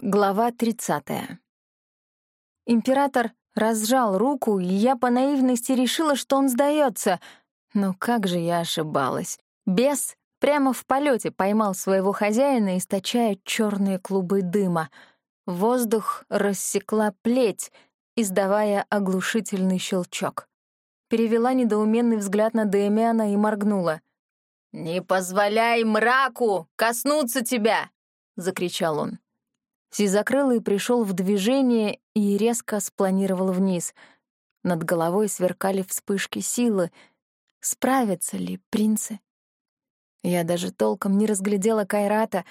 Глава 30. Император разжал руку, и я по наивности решила, что он сдается. Но как же я ошибалась. Бес прямо в полете поймал своего хозяина, источая черные клубы дыма. Воздух рассекла плеть, издавая оглушительный щелчок. Перевела недоуменный взгляд на Демиана и моргнула. «Не позволяй мраку коснуться тебя!» — закричал он. Сизокрылый пришел в движение и резко спланировал вниз. Над головой сверкали вспышки силы. Справятся ли принцы? Я даже толком не разглядела Кайрата,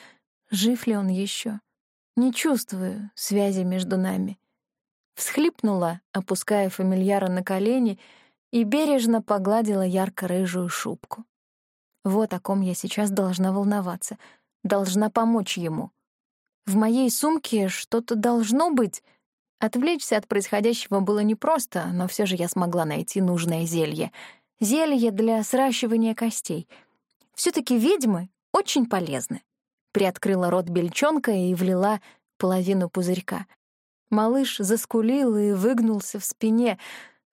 жив ли он еще. Не чувствую связи между нами. Всхлипнула, опуская фамильяра на колени, и бережно погладила ярко-рыжую шубку. Вот о ком я сейчас должна волноваться, должна помочь ему — в моей сумке что-то должно быть. Отвлечься от происходящего было непросто, но все же я смогла найти нужное зелье. Зелье для сращивания костей. все таки ведьмы очень полезны. Приоткрыла рот бельчонка и влила половину пузырька. Малыш заскулил и выгнулся в спине,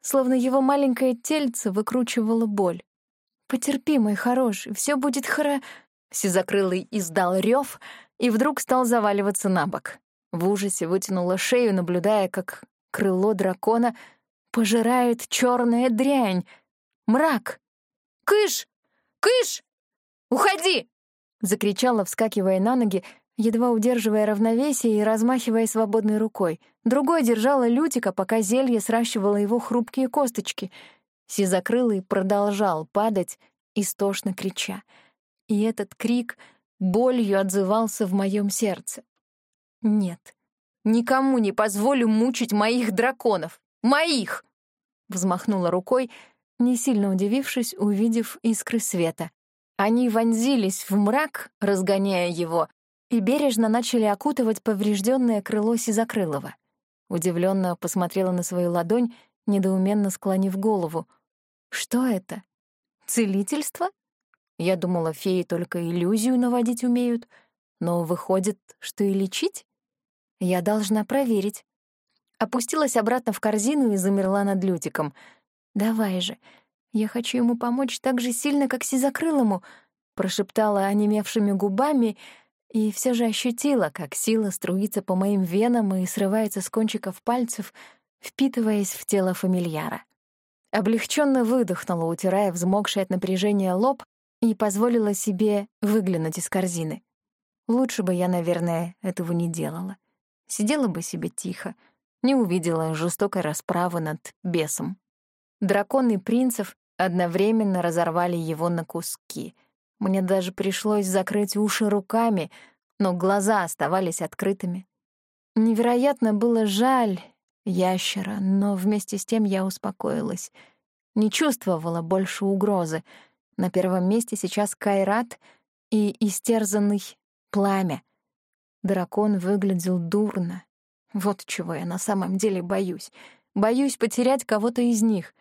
словно его маленькое тельце выкручивало боль. «Потерпи, мой хороший, все будет хоро...» Сизокрылый издал рев — и вдруг стал заваливаться на бок. В ужасе вытянула шею, наблюдая, как крыло дракона пожирает черная дрянь. Мрак! «Кыш! Кыш! Уходи!» — закричала, вскакивая на ноги, едва удерживая равновесие и размахивая свободной рукой. Другой держала Лютика, пока зелье сращивало его хрупкие косточки. Сизокрылый продолжал падать, истошно крича. И этот крик — болью отзывался в моем сердце. Нет, никому не позволю мучить моих драконов. Моих! Взмахнула рукой, не сильно удивившись, увидев искры света. Они вонзились в мрак, разгоняя его, и бережно начали окутывать поврежденное крыло Сизокрылова. Удивленно посмотрела на свою ладонь, недоуменно склонив голову. Что это? Целительство? Я думала, феи только иллюзию наводить умеют, но выходит, что и лечить? Я должна проверить. Опустилась обратно в корзину и замерла над Лютиком. «Давай же, я хочу ему помочь так же сильно, как Сизокрылому», прошептала онемевшими губами и все же ощутила, как сила струится по моим венам и срывается с кончиков пальцев, впитываясь в тело фамильяра. Облегченно выдохнула, утирая взмокший от напряжения лоб и позволила себе выглянуть из корзины. Лучше бы я, наверное, этого не делала. Сидела бы себе тихо, не увидела жестокой расправы над бесом. Драконы принцев одновременно разорвали его на куски. Мне даже пришлось закрыть уши руками, но глаза оставались открытыми. Невероятно было жаль ящера, но вместе с тем я успокоилась. Не чувствовала больше угрозы — на первом месте сейчас Кайрат и истерзанный пламя. Дракон выглядел дурно. Вот чего я на самом деле боюсь. Боюсь потерять кого-то из них.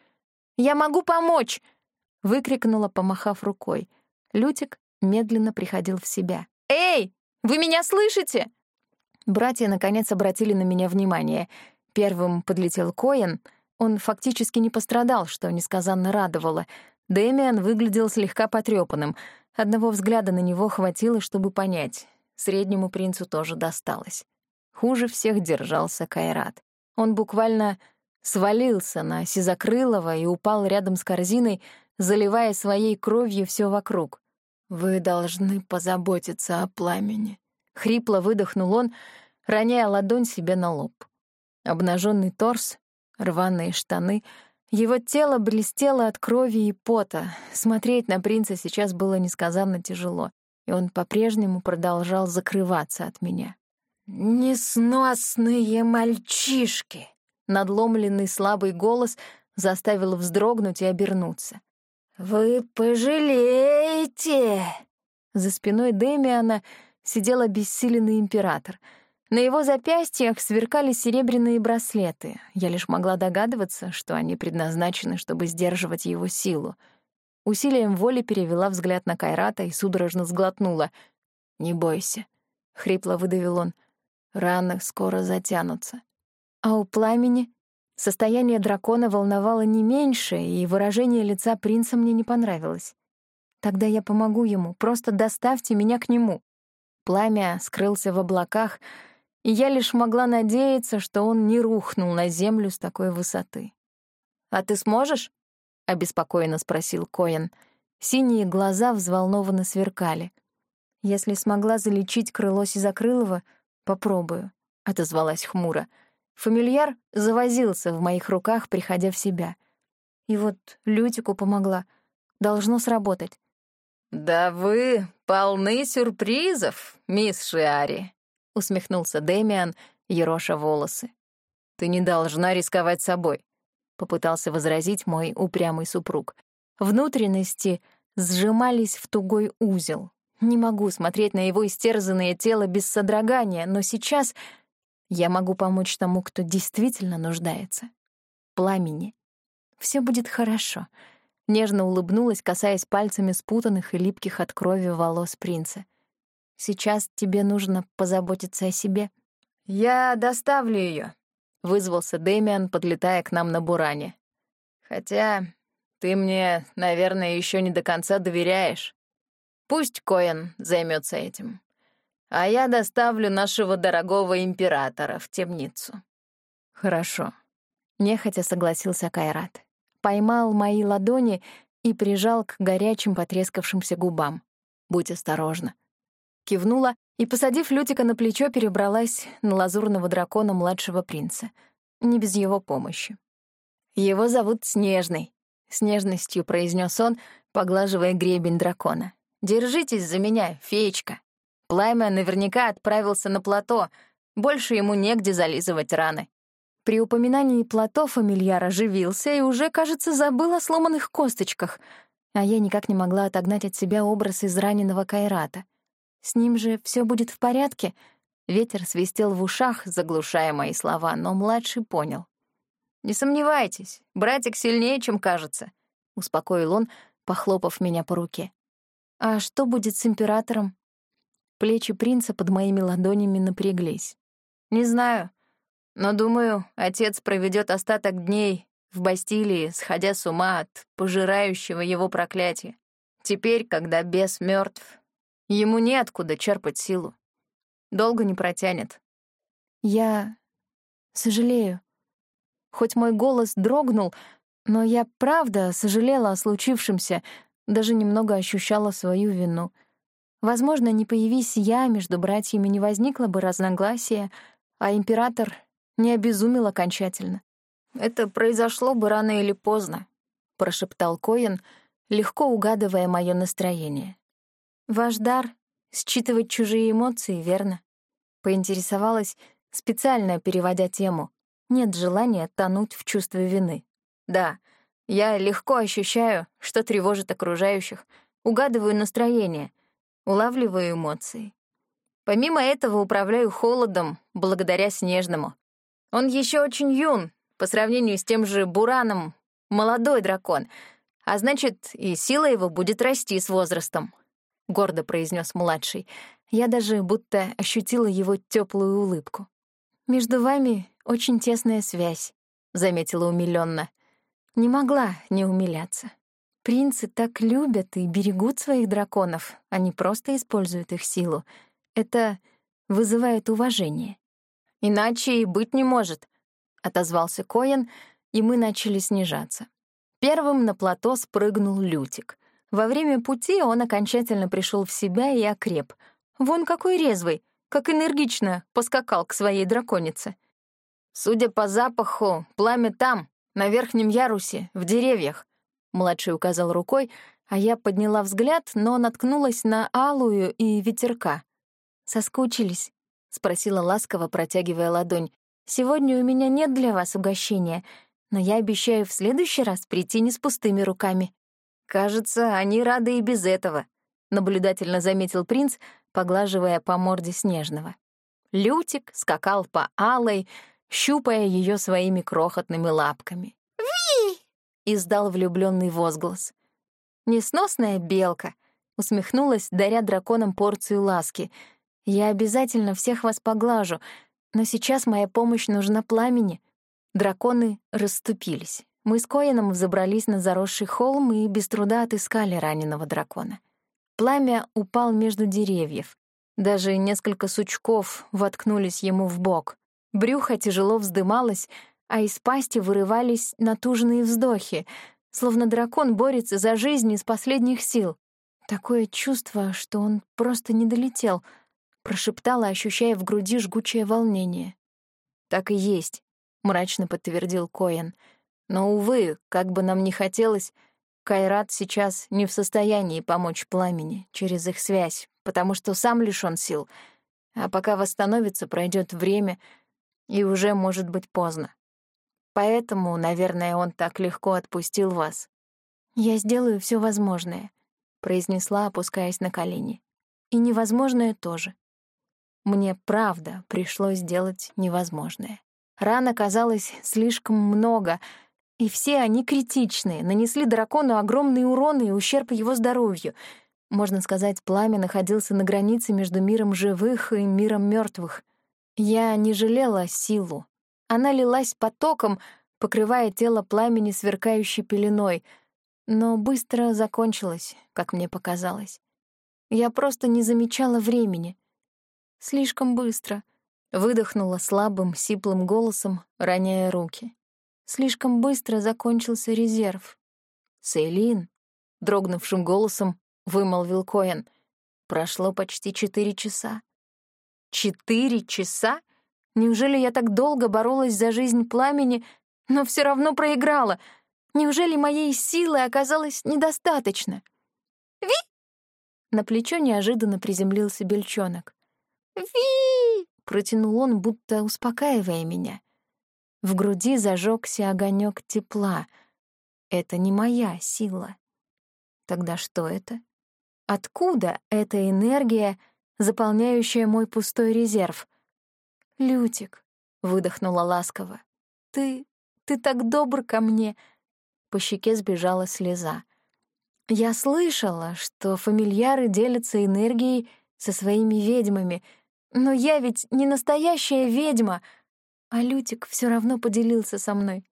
«Я могу помочь!» — выкрикнула, помахав рукой. Лютик медленно приходил в себя. «Эй, вы меня слышите?» Братья, наконец, обратили на меня внимание. Первым подлетел Коэн. Он фактически не пострадал, что несказанно радовало — Дэмиан выглядел слегка потрёпанным. Одного взгляда на него хватило, чтобы понять. Среднему принцу тоже досталось. Хуже всех держался Кайрат. Он буквально свалился на Сизокрылова и упал рядом с корзиной, заливая своей кровью всё вокруг. «Вы должны позаботиться о пламени», — хрипло выдохнул он, роняя ладонь себе на лоб. Обнаженный торс, рваные штаны — его тело блестело от крови и пота. Смотреть на принца сейчас было несказанно тяжело, и он по-прежнему продолжал закрываться от меня. «Несносные мальчишки!» Надломленный слабый голос заставил вздрогнуть и обернуться. «Вы пожалеете!» За спиной Демиана сидел обессиленный император — на его запястьях сверкали серебряные браслеты. Я лишь могла догадываться, что они предназначены, чтобы сдерживать его силу. Усилием воли перевела взгляд на Кайрата и судорожно сглотнула. «Не бойся», — хрипло выдавил он. Раны скоро затянутся. А у пламени состояние дракона волновало не меньше, и выражение лица принца мне не понравилось. Тогда я помогу ему, просто доставьте меня к нему. Пламя скрылся в облаках, и я лишь могла надеяться, что он не рухнул на землю с такой высоты. «А ты сможешь?» — обеспокоенно спросил Коэн. Синие глаза взволнованно сверкали. «Если смогла залечить крыло Сизакрылова, попробую», — отозвалась хмуро. Фамильяр завозился в моих руках, приходя в себя. И вот Лютику помогла. Должно сработать. «Да вы полны сюрпризов, мисс Шиари», — усмехнулся Дэмиан, ероша волосы. «Ты не должна рисковать собой», — попытался возразить мой упрямый супруг. Внутренности сжимались в тугой узел. Не могу смотреть на его истерзанное тело без содрогания, но сейчас я могу помочь тому, кто действительно нуждается. Пламени. Все будет хорошо. Нежно улыбнулась, касаясь пальцами спутанных и липких от крови волос принца. Сейчас тебе нужно позаботиться о себе. Я доставлю ее, вызвался Дэмиан, подлетая к нам на буране. Хотя ты мне, наверное, еще не до конца доверяешь. Пусть Коэн займется этим. А я доставлю нашего дорогого императора в темницу. Хорошо. Нехотя согласился Кайрат. Поймал мои ладони и прижал к горячим потрескавшимся губам. Будь осторожна. Кивнула и, посадив Лютика на плечо, перебралась на лазурного дракона младшего принца. Не без его помощи. «Его зовут Снежный», — с нежностью произнес он, поглаживая гребень дракона. «Держитесь за меня, феечка. Пламя наверняка отправился на плато, больше ему негде зализывать раны». При упоминании плато фамильяр оживился и уже, кажется, забыл о сломанных косточках, а я никак не могла отогнать от себя образ израненного Кайрата. С ним же все будет в порядке. Ветер свистел в ушах, заглушая мои слова, но младший понял. «Не сомневайтесь, братик сильнее, чем кажется», — успокоил он, похлопав меня по руке. «А что будет с императором?» Плечи принца под моими ладонями напряглись. «Не знаю, но, думаю, отец проведет остаток дней в Бастилии, сходя с ума от пожирающего его проклятия. Теперь, когда бес мертв, Ему неоткуда черпать силу. Долго не протянет. Я сожалею. Хоть мой голос дрогнул, но я правда сожалела о случившемся, даже немного ощущала свою вину. Возможно, не появись я, между братьями не возникло бы разногласия, а император не обезумел окончательно. «Это произошло бы рано или поздно», — прошептал Коэн, легко угадывая мое настроение. Ваш дар — считывать чужие эмоции, верно? Поинтересовалась, специально переводя тему. Нет желания тонуть в чувстве вины. Да, я легко ощущаю, что тревожит окружающих, угадываю настроение, улавливаю эмоции. Помимо этого управляю холодом благодаря Снежному. Он еще очень юн, по сравнению с тем же Бураном, молодой дракон, а значит, и сила его будет расти с возрастом. — гордо произнес младший. Я даже будто ощутила его теплую улыбку. «Между вами очень тесная связь», — заметила умилённо. Не могла не умиляться. Принцы так любят и берегут своих драконов, они просто используют их силу. Это вызывает уважение. «Иначе и быть не может», — отозвался Коэн, и мы начали снижаться. Первым на плато спрыгнул Лютик. Во время пути он окончательно пришел в себя и окреп. Вон какой резвый, как энергично поскакал к своей драконице. «Судя по запаху, пламя там, на верхнем ярусе, в деревьях», — младший указал рукой, а я подняла взгляд, но наткнулась на алую и ветерка. «Соскучились?» — спросила ласково, протягивая ладонь. «Сегодня у меня нет для вас угощения, но я обещаю в следующий раз прийти не с пустыми руками». «Кажется, они рады и без этого», — наблюдательно заметил принц, поглаживая по морде Снежного. Лютик скакал по алой, щупая ее своими крохотными лапками. «Ви!» — издал влюбленный возглас. «Несносная белка», — усмехнулась, даря драконам порцию ласки. Я обязательно всех вас поглажу, но сейчас моя помощь нужна пламени. Драконы расступились. Мы с Коином взобрались на заросший холм и без труда отыскали раненого дракона. Пламя упал между деревьев. Даже несколько сучков воткнулись ему в бок. Брюхо тяжело вздымалось, а из пасти вырывались натужные вздохи, словно дракон борется за жизнь из последних сил. Такое чувство, что он просто не долетел, прошептала, ощущая в груди жгучее волнение. «Так и есть», — мрачно подтвердил Коэн. «Но, увы, как бы нам ни хотелось, Кайрат сейчас не в состоянии помочь пламени через их связь, потому что сам лишён сил. А пока восстановится, пройдет время, и уже может быть поздно. Поэтому, наверное, он так легко отпустил вас. «Я сделаю все возможное», — произнесла, опускаясь на колени. «И невозможное тоже». Мне правда пришлось сделать невозможное. Ран оказалось слишком много, и все они критичные, нанесли дракону огромный урон и ущерб его здоровью. Можно сказать, пламя находился на границе между миром живых и миром мертвых. Я не жалела силу. Она лилась потоком, покрывая тело пламени сверкающей пеленой, но быстро закончилась, как мне показалось. Я просто не замечала времени. Слишком быстро. Выдохнула слабым, сиплым голосом, роняя руки. Слишком быстро закончился резерв. «Сейлин», — дрогнувшим голосом вымолвил Коэн, — «прошло почти четыре часа». «Четыре часа? Неужели я так долго боролась за жизнь пламени, но все равно проиграла? Неужели моей силы оказалось недостаточно?» «Ви!» На плечо неожиданно приземлился бельчонок. «Ви!» — протянул он, будто успокаивая меня. В груди зажегся огонек тепла. Это не моя сила. Тогда что это? Откуда эта энергия, заполняющая мой пустой резерв? «Лютик», — выдохнула ласково, — «ты... ты так добр ко мне». По щеке сбежала слеза. Я слышала, что фамильяры делятся энергией со своими ведьмами, но я ведь не настоящая ведьма — а Лютик все равно поделился со мной.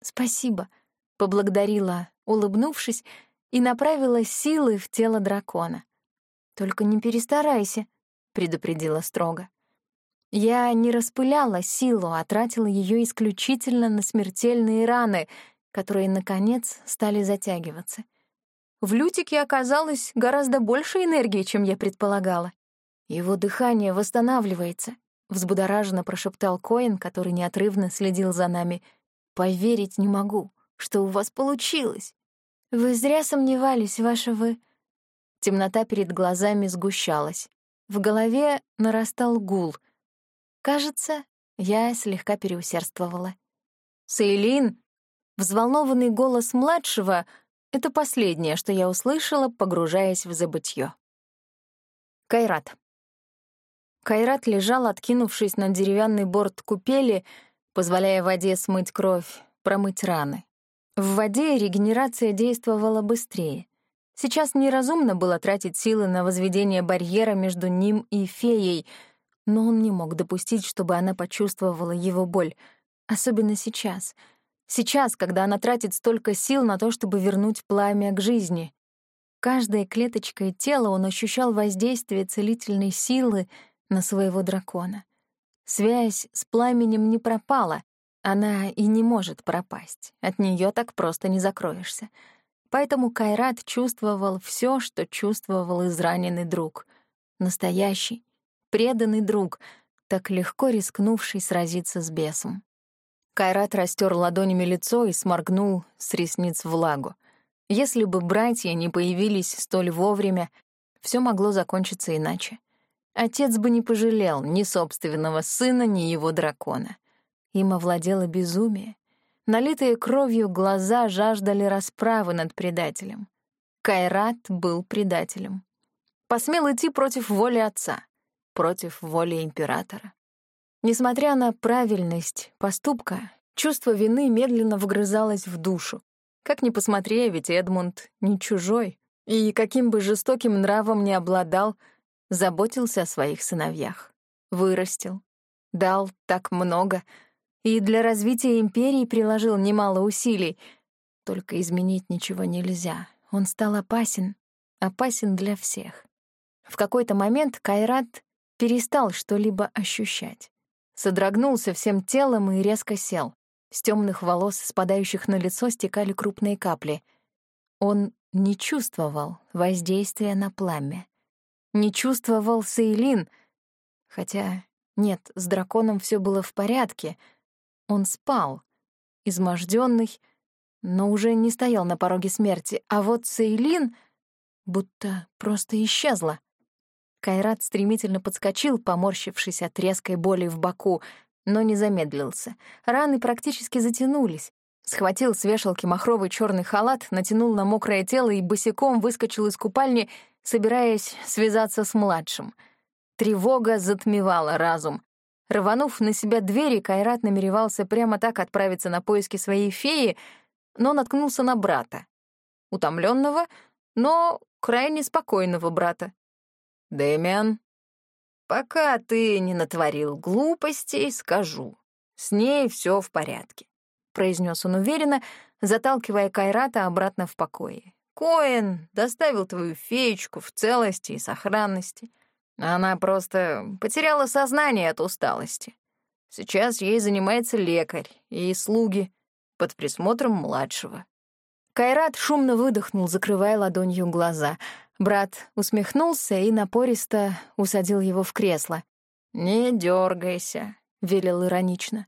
«Спасибо», — поблагодарила, улыбнувшись, и направила силы в тело дракона. «Только не перестарайся», — предупредила строго. Я не распыляла силу, а тратила ее исключительно на смертельные раны, которые, наконец, стали затягиваться. В Лютике оказалось гораздо больше энергии, чем я предполагала. Его дыхание восстанавливается, Взбудораженно прошептал Коин, который неотрывно следил за нами. «Поверить не могу, что у вас получилось. Вы зря сомневались, ваша вы...» Темнота перед глазами сгущалась. В голове нарастал гул. Кажется, я слегка переусердствовала. «Сейлин!» Взволнованный голос младшего — это последнее, что я услышала, погружаясь в забытье. Кайрат. Кайрат лежал, откинувшись на деревянный борт купели, позволяя воде смыть кровь, промыть раны. В воде регенерация действовала быстрее. Сейчас неразумно было тратить силы на возведение барьера между ним и феей, но он не мог допустить, чтобы она почувствовала его боль, особенно сейчас. Сейчас, когда она тратит столько сил на то, чтобы вернуть пламя к жизни. Каждой клеточкой тела он ощущал воздействие целительной силы — на своего дракона. Связь с пламенем не пропала, она и не может пропасть, от нее так просто не закроешься. Поэтому Кайрат чувствовал все, что чувствовал израненный друг. Настоящий, преданный друг, так легко рискнувший сразиться с бесом. Кайрат растер ладонями лицо и сморгнул с ресниц влагу. Если бы братья не появились столь вовремя, все могло закончиться иначе. Отец бы не пожалел ни собственного сына, ни его дракона. Им овладело безумие. Налитые кровью глаза жаждали расправы над предателем. Кайрат был предателем. Посмел идти против воли отца, против воли императора. Несмотря на правильность поступка, чувство вины медленно вгрызалось в душу. Как ни посмотри, ведь Эдмунд не чужой, и каким бы жестоким нравом не обладал — заботился о своих сыновьях, вырастил, дал так много и для развития империи приложил немало усилий. Только изменить ничего нельзя. Он стал опасен, опасен для всех. В какой-то момент Кайрат перестал что-либо ощущать. Содрогнулся всем телом и резко сел. С темных волос, спадающих на лицо, стекали крупные капли. Он не чувствовал воздействия на пламя. Не чувствовал Сейлин, хотя нет, с драконом все было в порядке. Он спал, изможденный, но уже не стоял на пороге смерти, а вот Сейлин будто просто исчезла. Кайрат стремительно подскочил, поморщившись от резкой боли в боку, но не замедлился. Раны практически затянулись. Схватил с вешалки махровый черный халат, натянул на мокрое тело и босиком выскочил из купальни, собираясь связаться с младшим. Тревога затмевала разум. Рванув на себя двери, Кайрат намеревался прямо так отправиться на поиски своей феи, но наткнулся на брата. Утомленного, но крайне спокойного брата. «Дэмиан, пока ты не натворил глупостей, скажу. С ней все в порядке», — произнес он уверенно, заталкивая Кайрата обратно в покое. «Коэн доставил твою феечку в целости и сохранности. Она просто потеряла сознание от усталости. Сейчас ей занимается лекарь и слуги под присмотром младшего». Кайрат шумно выдохнул, закрывая ладонью глаза — Брат усмехнулся и напористо усадил его в кресло. «Не дергайся», — велел иронично.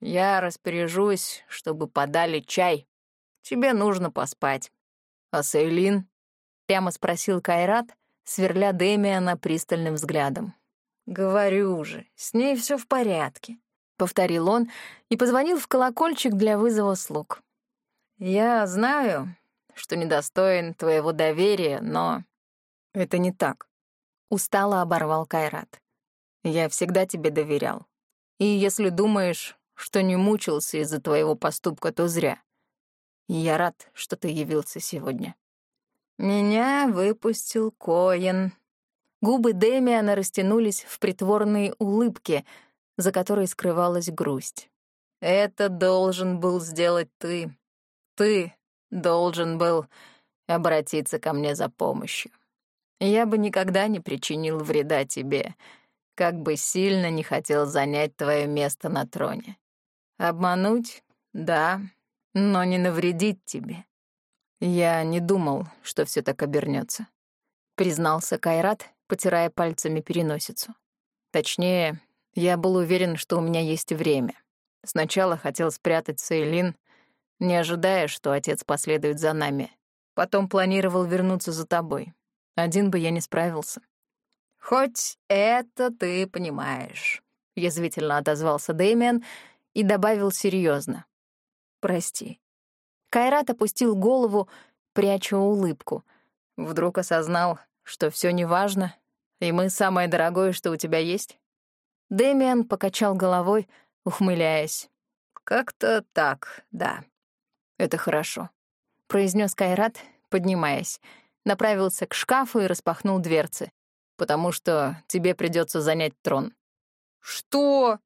«Я распоряжусь, чтобы подали чай. Тебе нужно поспать». «А Сейлин?» — прямо спросил Кайрат, сверля Дэмиана пристальным взглядом. «Говорю же, с ней все в порядке», — повторил он и позвонил в колокольчик для вызова слуг. «Я знаю, что недостоин твоего доверия, но это не так. Устало оборвал Кайрат. Я всегда тебе доверял. И если думаешь, что не мучился из-за твоего поступка, то зря. я рад, что ты явился сегодня. Меня выпустил Коэн. Губы Демиана растянулись в притворные улыбки, за которой скрывалась грусть. Это должен был сделать ты. Ты должен был обратиться ко мне за помощью. Я бы никогда не причинил вреда тебе, как бы сильно не хотел занять твое место на троне. Обмануть — да, но не навредить тебе. Я не думал, что все так обернется, признался Кайрат, потирая пальцами переносицу. Точнее, я был уверен, что у меня есть время. Сначала хотел спрятать Сейлин, не ожидая, что отец последует за нами. Потом планировал вернуться за тобой. Один бы я не справился. «Хоть это ты понимаешь», — язвительно отозвался Дэмиан и добавил серьезно. «Прости». Кайрат опустил голову, пряча улыбку. Вдруг осознал, что все неважно, и мы самое дорогое, что у тебя есть. Дэмиан покачал головой, ухмыляясь. «Как-то так, да». «Это хорошо», — произнес Кайрат, поднимаясь. Направился к шкафу и распахнул дверцы. «Потому что тебе придется занять трон». «Что?» —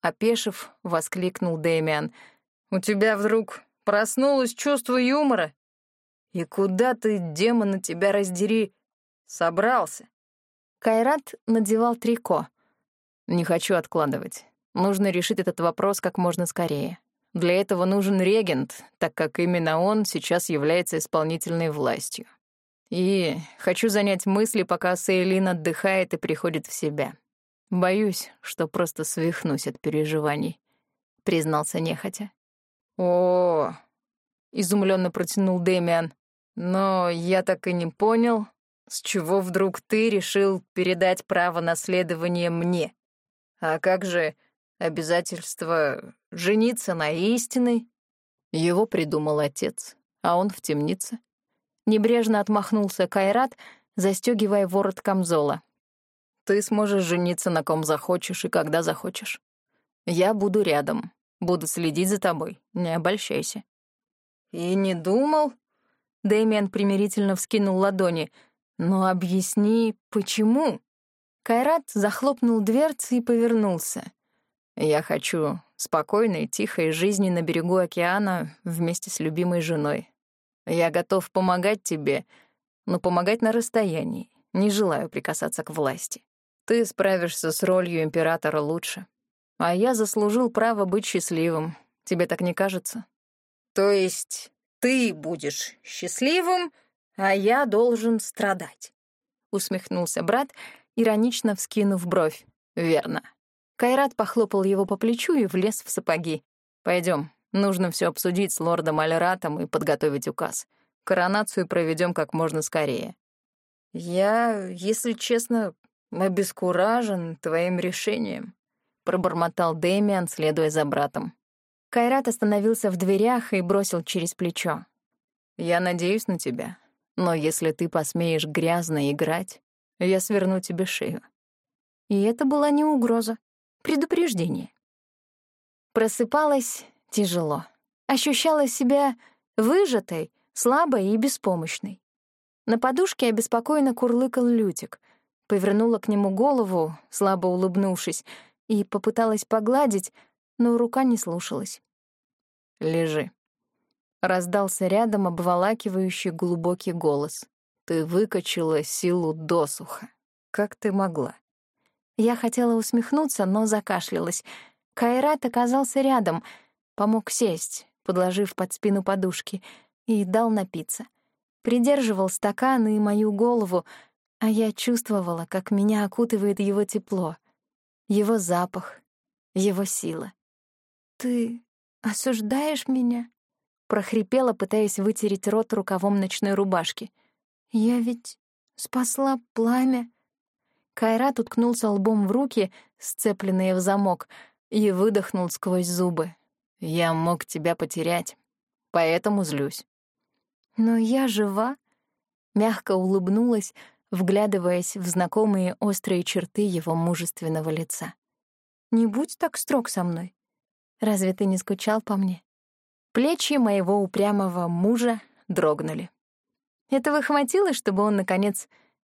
опешив, воскликнул Дэмиан. «У тебя вдруг проснулось чувство юмора? И куда ты, демона, тебя раздери, собрался?» Кайрат надевал трико. «Не хочу откладывать. Нужно решить этот вопрос как можно скорее. Для этого нужен регент, так как именно он сейчас является исполнительной властью. И хочу занять мысли, пока Сейлин отдыхает и приходит в себя. Боюсь, что просто свихнусь от переживаний, признался нехотя. О, изумленно протянул Дэмиан. Но я так и не понял, с чего вдруг ты решил передать право наследования мне? А как же обязательство жениться на истиной. Его придумал отец, а он в темнице. Небрежно отмахнулся Кайрат, застегивая ворот камзола. Ты сможешь жениться на ком захочешь и когда захочешь. Я буду рядом, буду следить за тобой, не обольщайся. И не думал? Дэмиан примирительно вскинул ладони. Но объясни, почему? Кайрат захлопнул дверцы и повернулся. «Я хочу спокойной, тихой жизни на берегу океана вместе с любимой женой. Я готов помогать тебе, но помогать на расстоянии. Не желаю прикасаться к власти. Ты справишься с ролью императора лучше. А я заслужил право быть счастливым. Тебе так не кажется? То есть ты будешь счастливым, а я должен страдать? Усмехнулся брат, иронично вскинув бровь. Верно. Кайрат похлопал его по плечу и влез в сапоги. Пойдем, нужно все обсудить с лордом Альратом и подготовить указ. Коронацию проведем как можно скорее. Я, если честно, обескуражен твоим решением, пробормотал Дэмиан, следуя за братом. Кайрат остановился в дверях и бросил через плечо. «Я надеюсь на тебя, но если ты посмеешь грязно играть, я сверну тебе шею». И это была не угроза, предупреждение. Просыпалась тяжело. Ощущала себя выжатой, слабой и беспомощной. На подушке обеспокоенно курлыкал Лютик. Повернула к нему голову, слабо улыбнувшись, и попыталась погладить, но рука не слушалась. «Лежи», — раздался рядом обволакивающий глубокий голос. «Ты выкачала силу досуха. Как ты могла?» Я хотела усмехнуться, но закашлялась. Кайрат оказался рядом, помог сесть, подложив под спину подушки, и дал напиться. Придерживал стакан и мою голову, а я чувствовала, как меня окутывает его тепло, его запах, его сила. «Ты осуждаешь меня?» — прохрипела, пытаясь вытереть рот рукавом ночной рубашки. «Я ведь спасла пламя». Кайрат уткнулся лбом в руки, сцепленные в замок, и выдохнул сквозь зубы. «Я мог тебя потерять, поэтому злюсь». «Но я жива», — мягко улыбнулась, вглядываясь в знакомые острые черты его мужественного лица. «Не будь так строг со мной. Разве ты не скучал по мне?» Плечи моего упрямого мужа дрогнули. Этого хватило, чтобы он, наконец,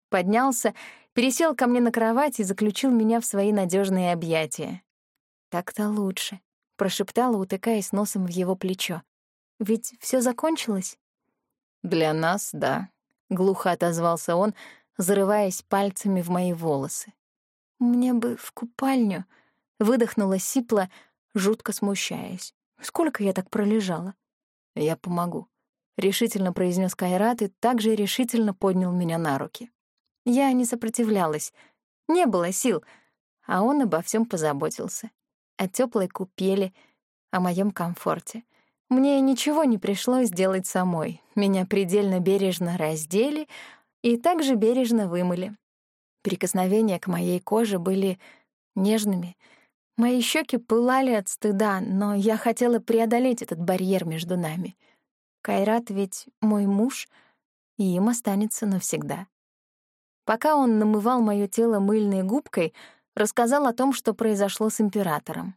поднялся, пересел ко мне на кровать и заключил меня в свои надежные объятия. «Так-то лучше», — прошептала, утыкаясь носом в его плечо. «Ведь все закончилось?» «Для нас — да», — глухо отозвался он, зарываясь пальцами в мои волосы. «Мне бы в купальню», — выдохнула сипла, жутко смущаясь. «Сколько я так пролежала?» «Я помогу», — решительно произнес Кайрат и также решительно поднял меня на руки. Я не сопротивлялась. Не было сил, а он обо всем позаботился. О теплой купели, о моем комфорте. Мне ничего не пришлось делать самой. Меня предельно бережно раздели и также бережно вымыли. Прикосновения к моей коже были нежными — Мои щеки пылали от стыда, но я хотела преодолеть этот барьер между нами. Кайрат ведь мой муж, и им останется навсегда. Пока он намывал моё тело мыльной губкой, рассказал о том, что произошло с императором,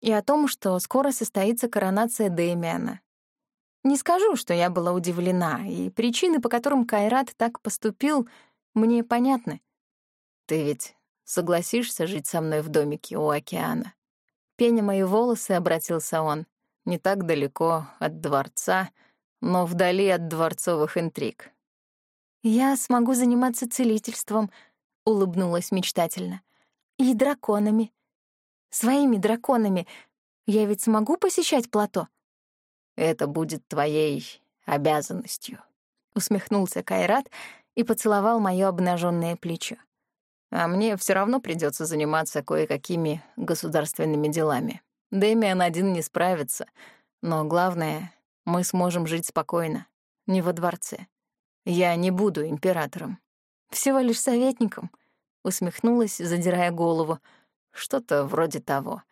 и о том, что скоро состоится коронация Дэмиана. Не скажу, что я была удивлена, и причины, по которым Кайрат так поступил, мне понятны. «Ты ведь Согласишься жить со мной в домике у океана?» Пеня мои волосы, обратился он. «Не так далеко от дворца, но вдали от дворцовых интриг». «Я смогу заниматься целительством», — улыбнулась мечтательно. «И драконами. Своими драконами. Я ведь смогу посещать плато?» «Это будет твоей обязанностью», — усмехнулся Кайрат и поцеловал моё обнажённое плечо. А мне все равно придется заниматься кое-какими государственными делами. Дэмиан один не справится, но главное, мы сможем жить спокойно, не во дворце. Я не буду императором. Всего лишь советником, усмехнулась, задирая голову. Что-то вроде того,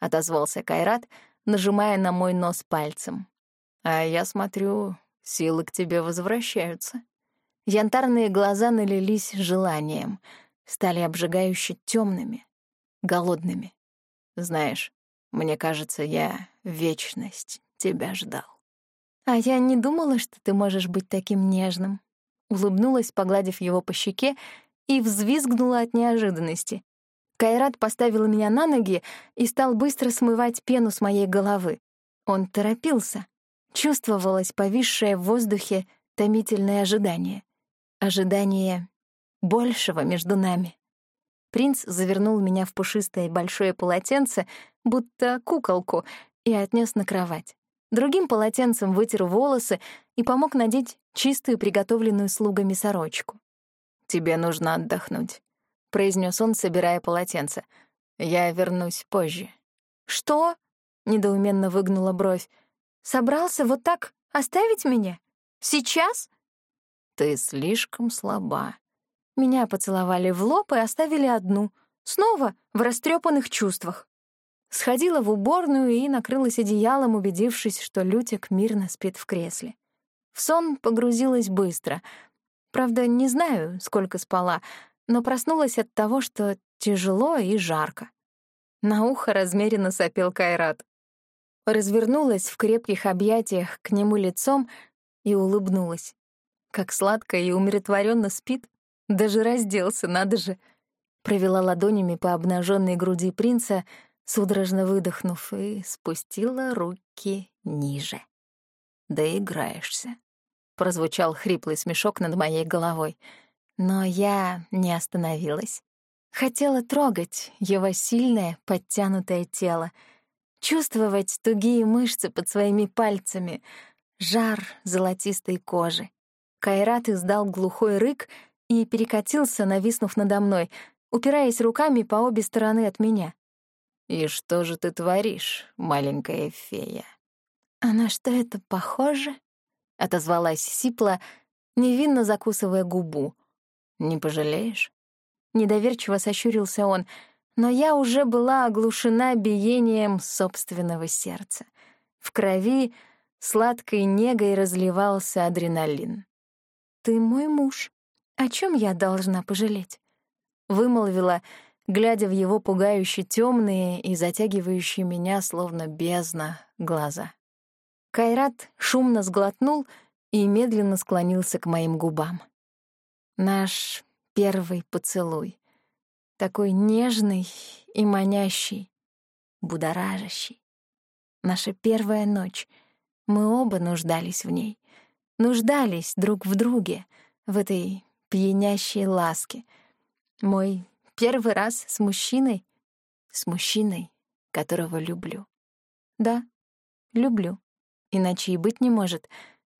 отозвался Кайрат, нажимая на мой нос пальцем. А я смотрю, силы к тебе возвращаются. Янтарные глаза налились желанием — стали обжигающе темными, голодными. Знаешь, мне кажется, я вечность тебя ждал. А я не думала, что ты можешь быть таким нежным. Улыбнулась, погладив его по щеке, и взвизгнула от неожиданности. Кайрат поставил меня на ноги и стал быстро смывать пену с моей головы. Он торопился. Чувствовалось повисшее в воздухе томительное ожидание. Ожидание большего между нами. Принц завернул меня в пушистое большое полотенце, будто куколку, и отнес на кровать. Другим полотенцем вытер волосы и помог надеть чистую, приготовленную слугами сорочку. «Тебе нужно отдохнуть», — произнес он, собирая полотенце. «Я вернусь позже». «Что?» — недоуменно выгнула бровь. «Собрался вот так оставить меня? Сейчас?» «Ты слишком слаба». Меня поцеловали в лоб и оставили одну, снова в растрепанных чувствах. Сходила в уборную и накрылась одеялом, убедившись, что Лютик мирно спит в кресле. В сон погрузилась быстро. Правда, не знаю, сколько спала, но проснулась от того, что тяжело и жарко. На ухо размеренно сопел Кайрат. Развернулась в крепких объятиях к нему лицом и улыбнулась. Как сладко и умиротворенно спит, даже разделся, надо же. Провела ладонями по обнаженной груди принца, судорожно выдохнув, и спустила руки ниже. «Доиграешься», — прозвучал хриплый смешок над моей головой. Но я не остановилась. Хотела трогать его сильное, подтянутое тело, чувствовать тугие мышцы под своими пальцами, жар золотистой кожи. Кайрат издал глухой рык и перекатился, нависнув надо мной, упираясь руками по обе стороны от меня. «И что же ты творишь, маленькая фея?» «А на что это похоже?» — отозвалась Сипла, невинно закусывая губу. Не пожалеешь?» Недоверчиво сощурился он, но я уже была оглушена биением собственного сердца. В крови сладкой негой разливался адреналин. «Ты мой муж. О чем я должна пожалеть?» Вымолвила, глядя в его пугающе темные и затягивающие меня, словно бездна, глаза. Кайрат шумно сглотнул и медленно склонился к моим губам. Наш первый поцелуй. Такой нежный и манящий, будоражащий. Наша первая ночь. Мы оба нуждались в ней. Нуждались друг в друге, в этой пьянящей ласке. Мой первый раз с мужчиной, с мужчиной, которого люблю. Да, люблю. Иначе и быть не может.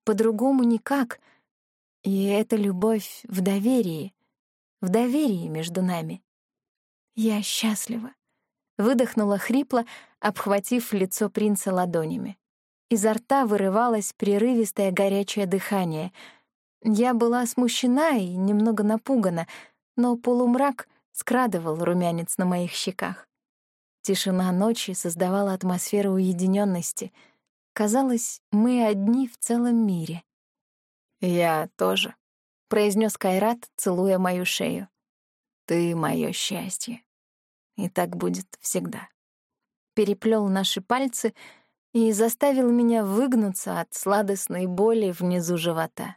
По-другому никак — и это любовь в доверии, в доверии между нами. Я счастлива. Выдохнула хрипло, обхватив лицо принца ладонями. Изо рта вырывалось прерывистое горячее дыхание. Я была смущена и немного напугана, но полумрак скрадывал румянец на моих щеках. Тишина ночи создавала атмосферу уединенности. Казалось, мы одни в целом мире. «Я тоже», — произнес Кайрат, целуя мою шею. «Ты — мое счастье. И так будет всегда». Переплел наши пальцы и заставил меня выгнуться от сладостной боли внизу живота.